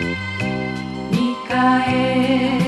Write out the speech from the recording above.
見返